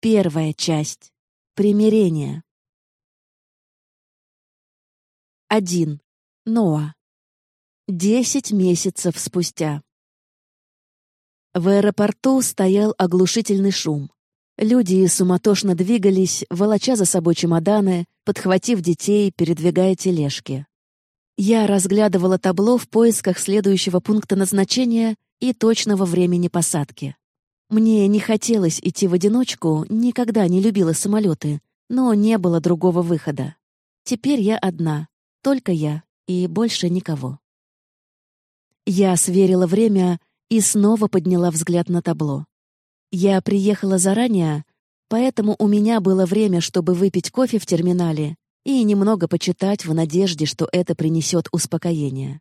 Первая часть. Примирение. Один. Ноа. Десять месяцев спустя. В аэропорту стоял оглушительный шум. Люди суматошно двигались, волоча за собой чемоданы, подхватив детей, передвигая тележки. Я разглядывала табло в поисках следующего пункта назначения и точного времени посадки. Мне не хотелось идти в одиночку, никогда не любила самолеты, но не было другого выхода. Теперь я одна, только я и больше никого. Я сверила время и снова подняла взгляд на табло. Я приехала заранее, поэтому у меня было время, чтобы выпить кофе в терминале и немного почитать в надежде, что это принесет успокоение.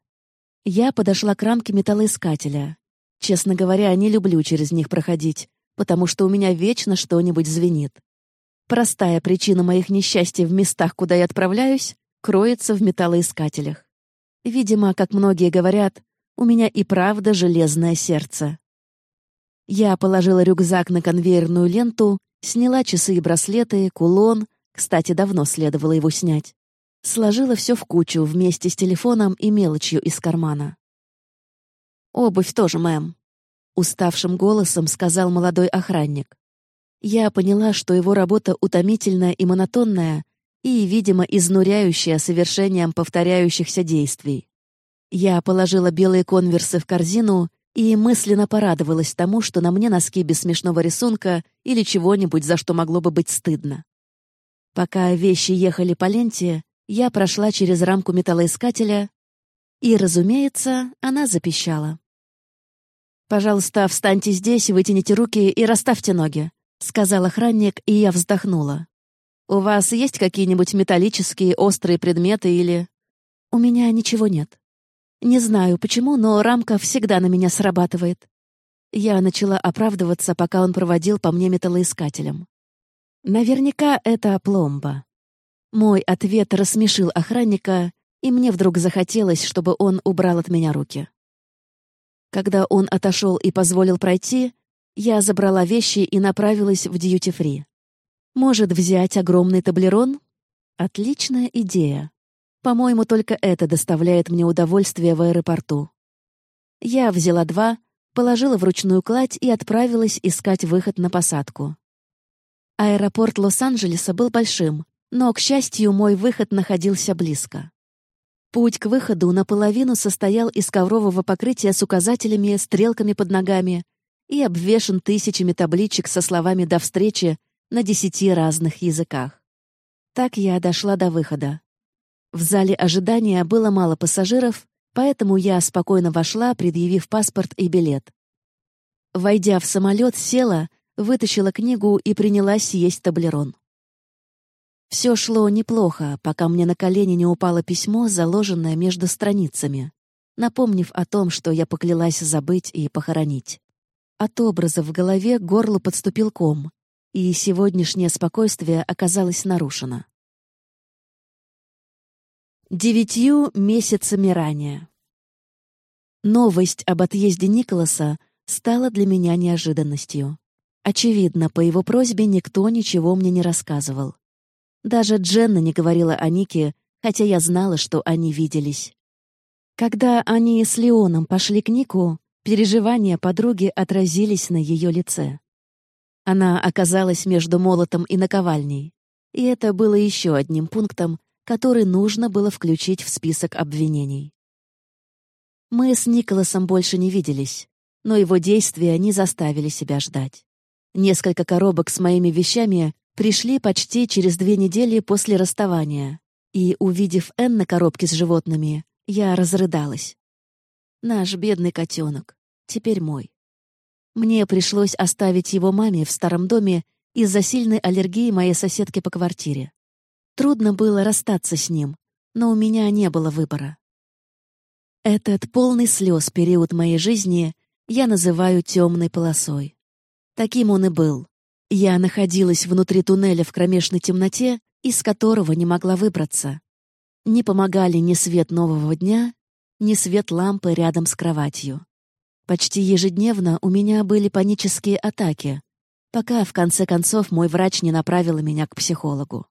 Я подошла к рамке металлоискателя. Честно говоря, не люблю через них проходить, потому что у меня вечно что-нибудь звенит. Простая причина моих несчастий в местах, куда я отправляюсь, кроется в металлоискателях. Видимо, как многие говорят, у меня и правда железное сердце. Я положила рюкзак на конвейерную ленту, сняла часы и браслеты, кулон, кстати, давно следовало его снять. Сложила все в кучу вместе с телефоном и мелочью из кармана. «Обувь тоже, мэм», — уставшим голосом сказал молодой охранник. Я поняла, что его работа утомительная и монотонная, и, видимо, изнуряющая совершением повторяющихся действий. Я положила белые конверсы в корзину и мысленно порадовалась тому, что на мне носки без смешного рисунка или чего-нибудь, за что могло бы быть стыдно. Пока вещи ехали по ленте, я прошла через рамку металлоискателя, и, разумеется, она запищала. «Пожалуйста, встаньте здесь, вытяните руки и расставьте ноги», — сказал охранник, и я вздохнула. «У вас есть какие-нибудь металлические острые предметы или...» «У меня ничего нет». Не знаю почему, но рамка всегда на меня срабатывает. Я начала оправдываться, пока он проводил по мне металлоискателем. Наверняка это пломба. Мой ответ рассмешил охранника, и мне вдруг захотелось, чтобы он убрал от меня руки. Когда он отошел и позволил пройти, я забрала вещи и направилась в дьюти-фри. Может, взять огромный таблерон? Отличная идея. По-моему, только это доставляет мне удовольствие в аэропорту. Я взяла два, положила в ручную кладь и отправилась искать выход на посадку. Аэропорт Лос-Анджелеса был большим, но, к счастью, мой выход находился близко. Путь к выходу наполовину состоял из коврового покрытия с указателями, стрелками под ногами и обвешан тысячами табличек со словами «до встречи» на десяти разных языках. Так я дошла до выхода. В зале ожидания было мало пассажиров, поэтому я спокойно вошла, предъявив паспорт и билет. Войдя в самолет, села, вытащила книгу и принялась есть таблерон. Все шло неплохо, пока мне на колени не упало письмо, заложенное между страницами, напомнив о том, что я поклялась забыть и похоронить. От образа в голове горло подступил ком, и сегодняшнее спокойствие оказалось нарушено. Девятью месяцами ранее. Новость об отъезде Николаса стала для меня неожиданностью. Очевидно, по его просьбе никто ничего мне не рассказывал. Даже Дженна не говорила о Нике, хотя я знала, что они виделись. Когда они с Леоном пошли к Нику, переживания подруги отразились на ее лице. Она оказалась между молотом и наковальней, и это было еще одним пунктом, который нужно было включить в список обвинений. Мы с Николасом больше не виделись, но его действия не заставили себя ждать. Несколько коробок с моими вещами пришли почти через две недели после расставания, и, увидев Н на коробке с животными, я разрыдалась. Наш бедный котенок, теперь мой. Мне пришлось оставить его маме в старом доме из-за сильной аллергии моей соседки по квартире. Трудно было расстаться с ним, но у меня не было выбора. Этот полный слез период моей жизни я называю темной полосой. Таким он и был. Я находилась внутри туннеля в кромешной темноте, из которого не могла выбраться. Не помогали ни свет нового дня, ни свет лампы рядом с кроватью. Почти ежедневно у меня были панические атаки, пока в конце концов мой врач не направила меня к психологу.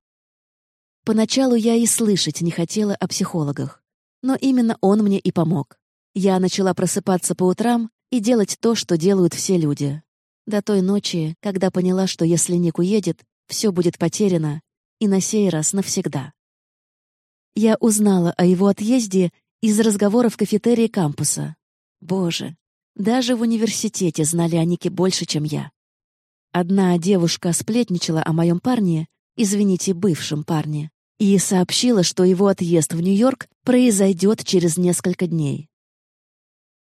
Поначалу я и слышать не хотела о психологах, но именно он мне и помог. Я начала просыпаться по утрам и делать то, что делают все люди. До той ночи, когда поняла, что если Ник уедет, все будет потеряно, и на сей раз навсегда. Я узнала о его отъезде из разговоров в кафетерии кампуса. Боже, даже в университете знали о Нике больше, чем я. Одна девушка сплетничала о моем парне, извините, бывшем парне, и сообщила, что его отъезд в Нью-Йорк произойдет через несколько дней.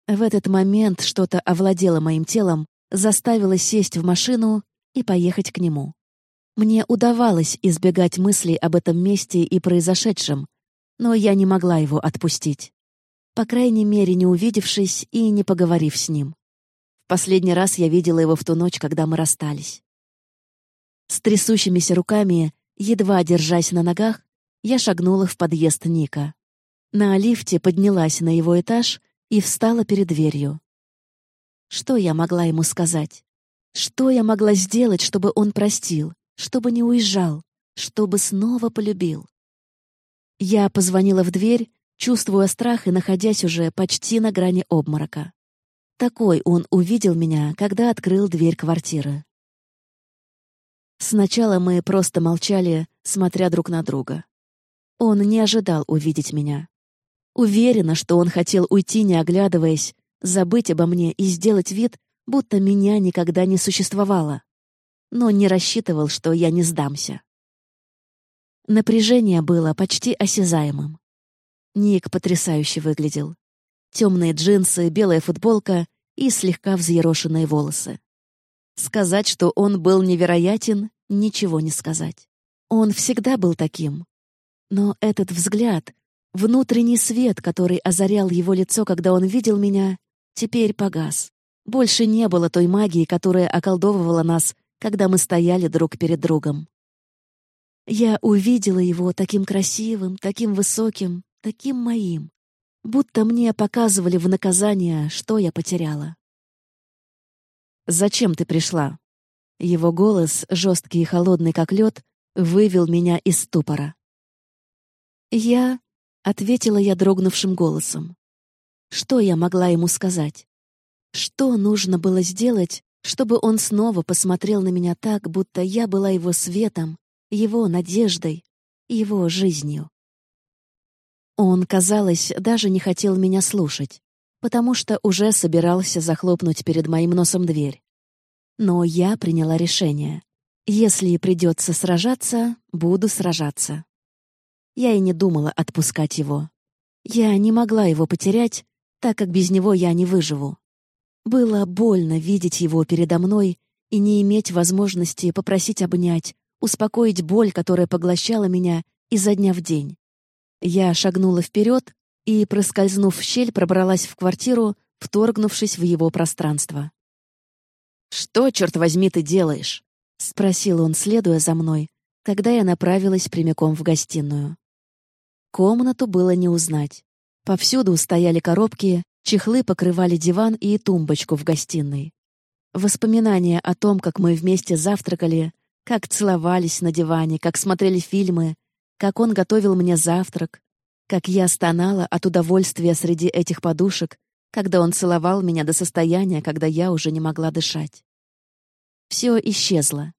В этот момент что-то овладело моим телом, заставило сесть в машину и поехать к нему. Мне удавалось избегать мыслей об этом месте и произошедшем, но я не могла его отпустить. По крайней мере, не увидевшись и не поговорив с ним. В последний раз я видела его в ту ночь, когда мы расстались. С трясущимися руками, едва держась на ногах, я шагнула в подъезд Ника. На лифте поднялась на его этаж и встала перед дверью. Что я могла ему сказать? Что я могла сделать, чтобы он простил, чтобы не уезжал, чтобы снова полюбил? Я позвонила в дверь, чувствуя страх и находясь уже почти на грани обморока. Такой он увидел меня, когда открыл дверь квартиры. Сначала мы просто молчали, смотря друг на друга. Он не ожидал увидеть меня. Уверена, что он хотел уйти, не оглядываясь, забыть обо мне и сделать вид, будто меня никогда не существовало. Но не рассчитывал, что я не сдамся. Напряжение было почти осязаемым. Ник потрясающе выглядел. Темные джинсы, белая футболка и слегка взъерошенные волосы. Сказать, что он был невероятен, ничего не сказать. Он всегда был таким. Но этот взгляд, Внутренний свет, который озарял его лицо, когда он видел меня, теперь погас. Больше не было той магии, которая околдовывала нас, когда мы стояли друг перед другом. Я увидела его таким красивым, таким высоким, таким моим, будто мне показывали в наказание, что я потеряла. «Зачем ты пришла?» Его голос, жесткий и холодный, как лед, вывел меня из ступора. «Я...» Ответила я дрогнувшим голосом. Что я могла ему сказать? Что нужно было сделать, чтобы он снова посмотрел на меня так, будто я была его светом, его надеждой, его жизнью? Он, казалось, даже не хотел меня слушать, потому что уже собирался захлопнуть перед моим носом дверь. Но я приняла решение. Если придется сражаться, буду сражаться. Я и не думала отпускать его. Я не могла его потерять, так как без него я не выживу. Было больно видеть его передо мной и не иметь возможности попросить обнять, успокоить боль, которая поглощала меня изо дня в день. Я шагнула вперед и, проскользнув в щель, пробралась в квартиру, вторгнувшись в его пространство. «Что, черт возьми, ты делаешь?» — спросил он, следуя за мной, когда я направилась прямиком в гостиную. Комнату было не узнать. Повсюду стояли коробки, чехлы покрывали диван и тумбочку в гостиной. Воспоминания о том, как мы вместе завтракали, как целовались на диване, как смотрели фильмы, как он готовил мне завтрак, как я стонала от удовольствия среди этих подушек, когда он целовал меня до состояния, когда я уже не могла дышать. Все исчезло.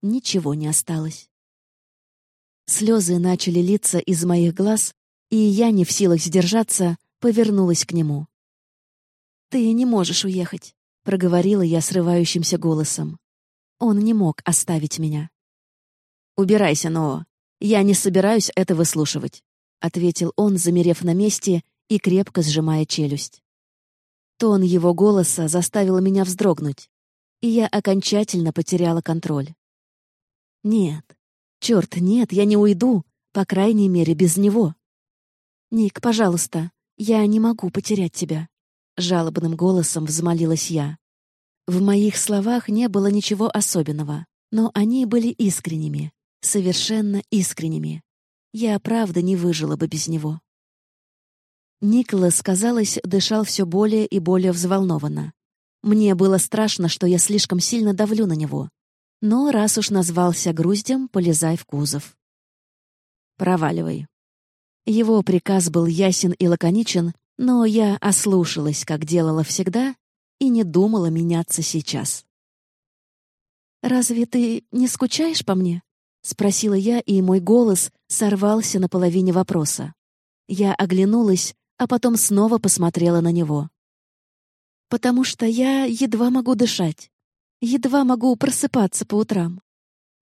Ничего не осталось. Слезы начали литься из моих глаз, и я, не в силах сдержаться, повернулась к нему. «Ты не можешь уехать», — проговорила я срывающимся голосом. Он не мог оставить меня. «Убирайся, Ноа. Я не собираюсь это выслушивать», — ответил он, замерев на месте и крепко сжимая челюсть. Тон его голоса заставил меня вздрогнуть, и я окончательно потеряла контроль. Нет, Черт, нет, я не уйду, по крайней мере, без него. «Ник, пожалуйста, я не могу потерять тебя», — жалобным голосом взмолилась я. В моих словах не было ничего особенного, но они были искренними, совершенно искренними. Я, правда, не выжила бы без него. Николас, казалось, дышал все более и более взволнованно. Мне было страшно, что я слишком сильно давлю на него. Но раз уж назвался груздем, полезай в кузов. Проваливай. Его приказ был ясен и лаконичен, но я ослушалась, как делала всегда, и не думала меняться сейчас. «Разве ты не скучаешь по мне?» — спросила я, и мой голос сорвался на половине вопроса. Я оглянулась, а потом снова посмотрела на него. «Потому что я едва могу дышать, едва могу просыпаться по утрам.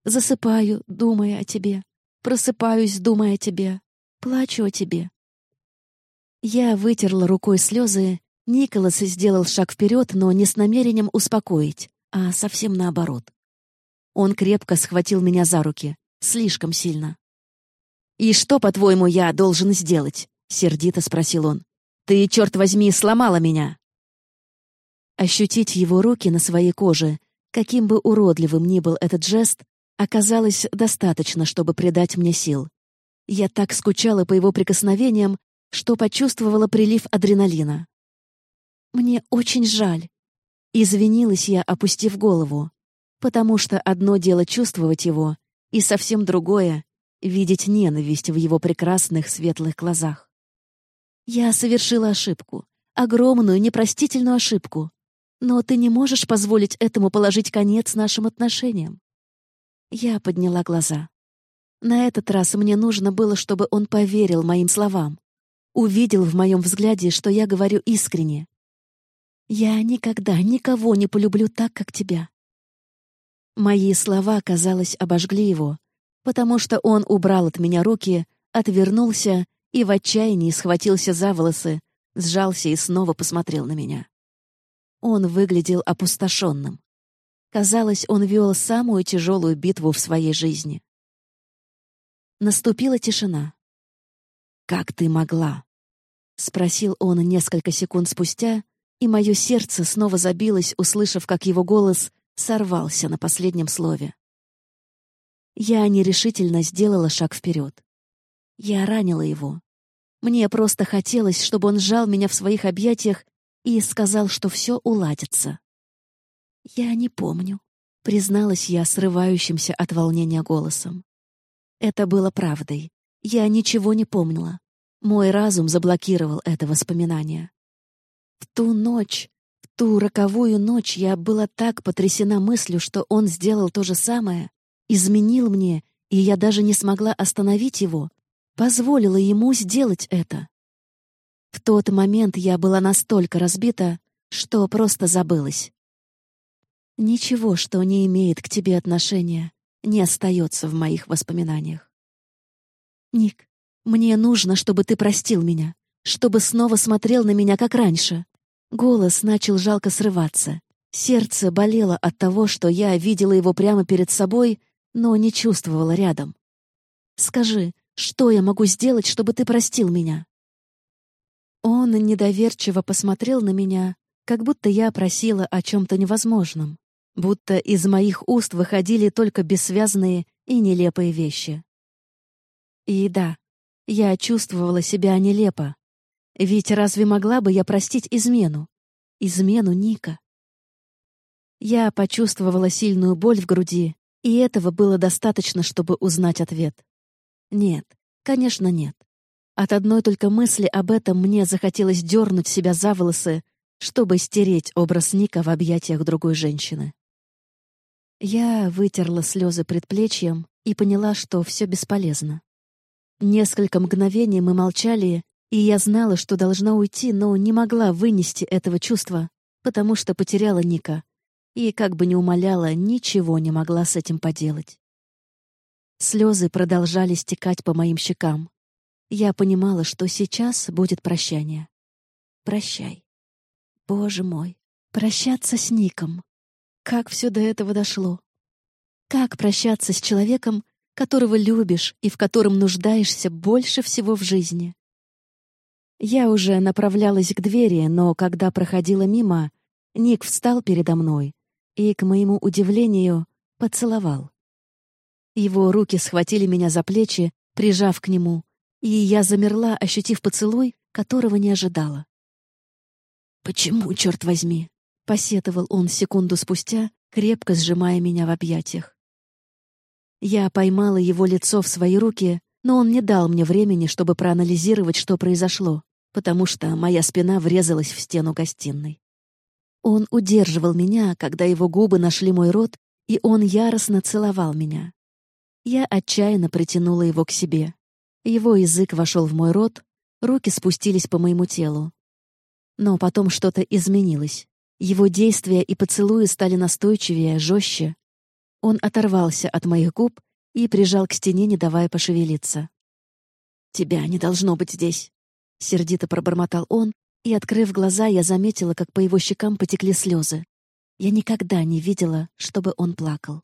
Засыпаю, думая о тебе, просыпаюсь, думая о тебе, плачу о тебе». Я вытерла рукой слезы, Николас сделал шаг вперед, но не с намерением успокоить, а совсем наоборот. Он крепко схватил меня за руки. Слишком сильно. «И что, по-твоему, я должен сделать?» — сердито спросил он. «Ты, черт возьми, сломала меня!» Ощутить его руки на своей коже, каким бы уродливым ни был этот жест, оказалось достаточно, чтобы придать мне сил. Я так скучала по его прикосновениям, что почувствовала прилив адреналина. «Мне очень жаль», — извинилась я, опустив голову потому что одно дело чувствовать его, и совсем другое — видеть ненависть в его прекрасных светлых глазах. Я совершила ошибку, огромную, непростительную ошибку, но ты не можешь позволить этому положить конец нашим отношениям. Я подняла глаза. На этот раз мне нужно было, чтобы он поверил моим словам, увидел в моем взгляде, что я говорю искренне. Я никогда никого не полюблю так, как тебя. Мои слова, казалось, обожгли его, потому что он убрал от меня руки, отвернулся и в отчаянии схватился за волосы, сжался и снова посмотрел на меня. Он выглядел опустошенным. Казалось, он вел самую тяжелую битву в своей жизни. Наступила тишина. «Как ты могла?» — спросил он несколько секунд спустя, и мое сердце снова забилось, услышав, как его голос сорвался на последнем слове. Я нерешительно сделала шаг вперед. Я ранила его. Мне просто хотелось, чтобы он сжал меня в своих объятиях и сказал, что все уладится. «Я не помню», — призналась я срывающимся от волнения голосом. Это было правдой. Я ничего не помнила. Мой разум заблокировал это воспоминание. В ту ночь ту роковую ночь я была так потрясена мыслью, что он сделал то же самое, изменил мне, и я даже не смогла остановить его, позволила ему сделать это. В тот момент я была настолько разбита, что просто забылась. Ничего, что не имеет к тебе отношения, не остается в моих воспоминаниях. Ник, мне нужно, чтобы ты простил меня, чтобы снова смотрел на меня, как раньше, Голос начал жалко срываться. Сердце болело от того, что я видела его прямо перед собой, но не чувствовала рядом. «Скажи, что я могу сделать, чтобы ты простил меня?» Он недоверчиво посмотрел на меня, как будто я просила о чем-то невозможном, будто из моих уст выходили только бессвязные и нелепые вещи. И да, я чувствовала себя нелепо, ведь разве могла бы я простить измену? Измену Ника? Я почувствовала сильную боль в груди, и этого было достаточно, чтобы узнать ответ. Нет, конечно, нет. От одной только мысли об этом мне захотелось дернуть себя за волосы, чтобы стереть образ Ника в объятиях другой женщины. Я вытерла слезы предплечьем и поняла, что все бесполезно. Несколько мгновений мы молчали, и я знала, что должна уйти, но не могла вынести этого чувства, потому что потеряла Ника. И, как бы ни умоляла, ничего не могла с этим поделать. Слезы продолжали стекать по моим щекам. Я понимала, что сейчас будет прощание. Прощай. Боже мой, прощаться с Ником. Как все до этого дошло? Как прощаться с человеком, которого любишь и в котором нуждаешься больше всего в жизни? Я уже направлялась к двери, но когда проходила мимо, Ник встал передо мной и, к моему удивлению, поцеловал. Его руки схватили меня за плечи, прижав к нему, и я замерла, ощутив поцелуй, которого не ожидала. «Почему, черт возьми?» — посетовал он секунду спустя, крепко сжимая меня в объятиях. Я поймала его лицо в свои руки, но он не дал мне времени, чтобы проанализировать, что произошло, потому что моя спина врезалась в стену гостиной. Он удерживал меня, когда его губы нашли мой рот, и он яростно целовал меня. Я отчаянно притянула его к себе. Его язык вошел в мой рот, руки спустились по моему телу. Но потом что-то изменилось. Его действия и поцелуи стали настойчивее, жестче. Он оторвался от моих губ и прижал к стене, не давая пошевелиться. «Тебя не должно быть здесь», — сердито пробормотал он, и, открыв глаза, я заметила, как по его щекам потекли слезы. Я никогда не видела, чтобы он плакал.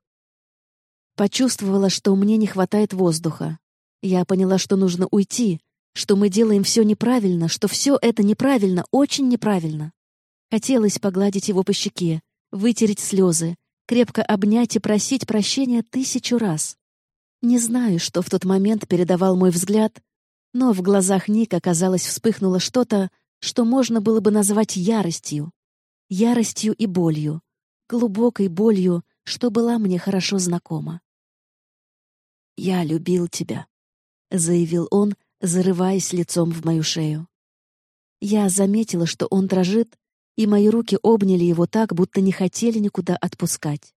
Почувствовала, что мне не хватает воздуха. Я поняла, что нужно уйти, что мы делаем все неправильно, что все это неправильно, очень неправильно. Хотелось погладить его по щеке, вытереть слезы, крепко обнять и просить прощения тысячу раз. Не знаю, что в тот момент передавал мой взгляд, но в глазах Ника, казалось, вспыхнуло что-то, что можно было бы назвать яростью. Яростью и болью, глубокой болью, что была мне хорошо знакома. «Я любил тебя», — заявил он, зарываясь лицом в мою шею. Я заметила, что он дрожит, и мои руки обняли его так, будто не хотели никуда отпускать.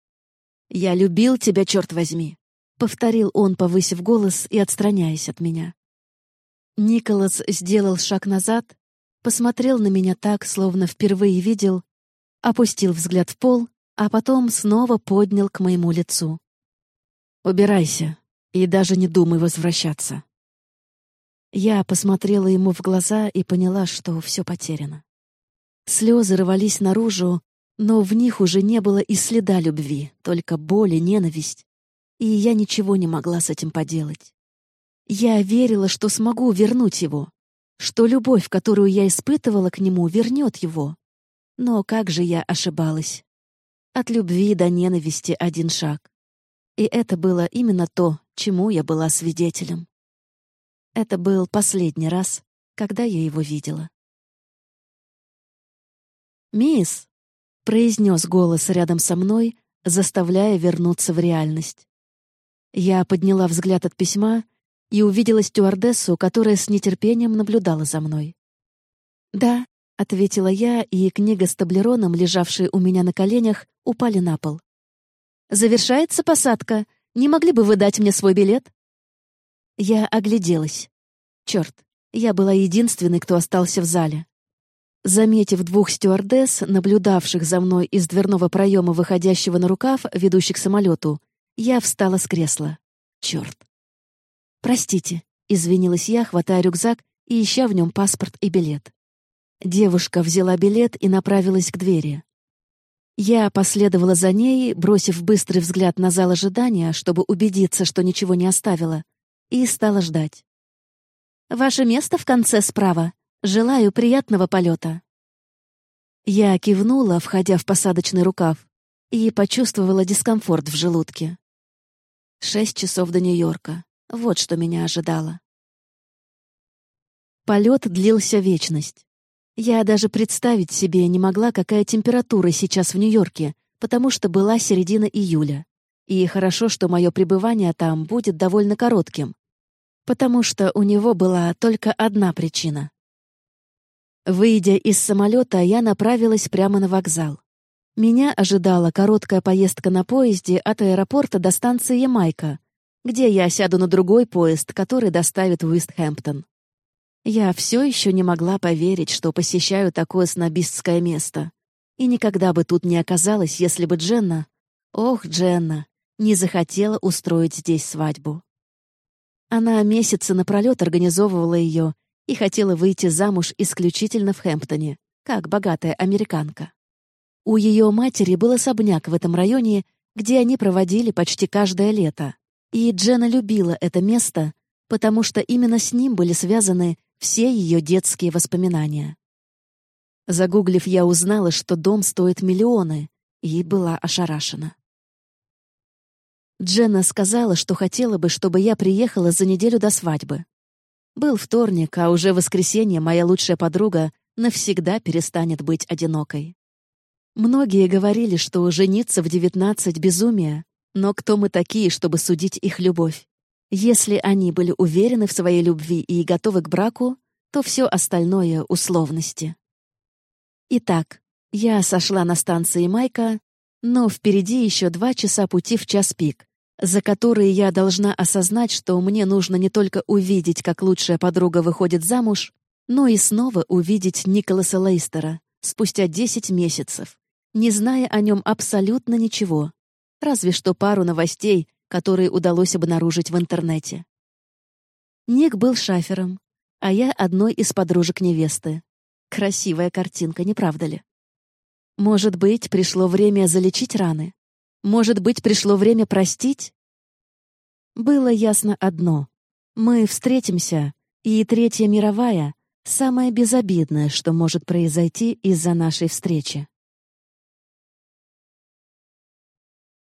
«Я любил тебя, черт возьми!» — повторил он, повысив голос и отстраняясь от меня. Николас сделал шаг назад, посмотрел на меня так, словно впервые видел, опустил взгляд в пол, а потом снова поднял к моему лицу. «Убирайся и даже не думай возвращаться». Я посмотрела ему в глаза и поняла, что все потеряно. Слезы рвались наружу, но в них уже не было и следа любви, только боль и ненависть. И я ничего не могла с этим поделать. Я верила, что смогу вернуть его, что любовь, которую я испытывала к нему, вернет его. Но как же я ошибалась. От любви до ненависти один шаг. И это было именно то, чему я была свидетелем. Это был последний раз, когда я его видела. «Мисс!» — произнес голос рядом со мной, заставляя вернуться в реальность. Я подняла взгляд от письма и увидела стюардессу, которая с нетерпением наблюдала за мной. «Да», — ответила я, и книга с таблероном, лежавшая у меня на коленях, упали на пол. «Завершается посадка. Не могли бы вы дать мне свой билет?» Я огляделась. Черт, я была единственной, кто остался в зале. Заметив двух стюардесс, наблюдавших за мной из дверного проема, выходящего на рукав, ведущий к самолету, я встала с кресла. Черт. «Простите», — извинилась я, хватая рюкзак и ища в нем паспорт и билет. Девушка взяла билет и направилась к двери. Я последовала за ней, бросив быстрый взгляд на зал ожидания, чтобы убедиться, что ничего не оставила, и стала ждать. «Ваше место в конце справа. Желаю приятного полета». Я кивнула, входя в посадочный рукав, и почувствовала дискомфорт в желудке. Шесть часов до Нью-Йорка. Вот что меня ожидало. Полет длился вечность. Я даже представить себе не могла, какая температура сейчас в Нью-Йорке, потому что была середина июля. И хорошо, что мое пребывание там будет довольно коротким, потому что у него была только одна причина. Выйдя из самолета, я направилась прямо на вокзал. Меня ожидала короткая поездка на поезде от аэропорта до станции Ямайка, где я сяду на другой поезд, который доставит в Уистхэмптон. Я все еще не могла поверить, что посещаю такое снобистское место. И никогда бы тут не оказалась, если бы Дженна... Ох, Дженна, не захотела устроить здесь свадьбу. Она месяцы напролет организовывала ее и хотела выйти замуж исключительно в Хэмптоне, как богатая американка. У ее матери был особняк в этом районе, где они проводили почти каждое лето. И Джена любила это место, потому что именно с ним были связаны все ее детские воспоминания. Загуглив, я узнала, что дом стоит миллионы, и была ошарашена. Дженна сказала, что хотела бы, чтобы я приехала за неделю до свадьбы. Был вторник, а уже воскресенье моя лучшая подруга навсегда перестанет быть одинокой. Многие говорили, что жениться в девятнадцать — безумие, но кто мы такие, чтобы судить их любовь? Если они были уверены в своей любви и готовы к браку, то все остальное — условности. Итак, я сошла на станции Майка, но впереди еще два часа пути в час пик, за которые я должна осознать, что мне нужно не только увидеть, как лучшая подруга выходит замуж, но и снова увидеть Николаса Лейстера спустя десять месяцев, не зная о нем абсолютно ничего, разве что пару новостей, которые удалось обнаружить в интернете. Ник был шафером, а я одной из подружек невесты. Красивая картинка, не правда ли? Может быть, пришло время залечить раны? Может быть, пришло время простить? Было ясно одно. Мы встретимся, и Третья мировая — самое безобидное, что может произойти из-за нашей встречи.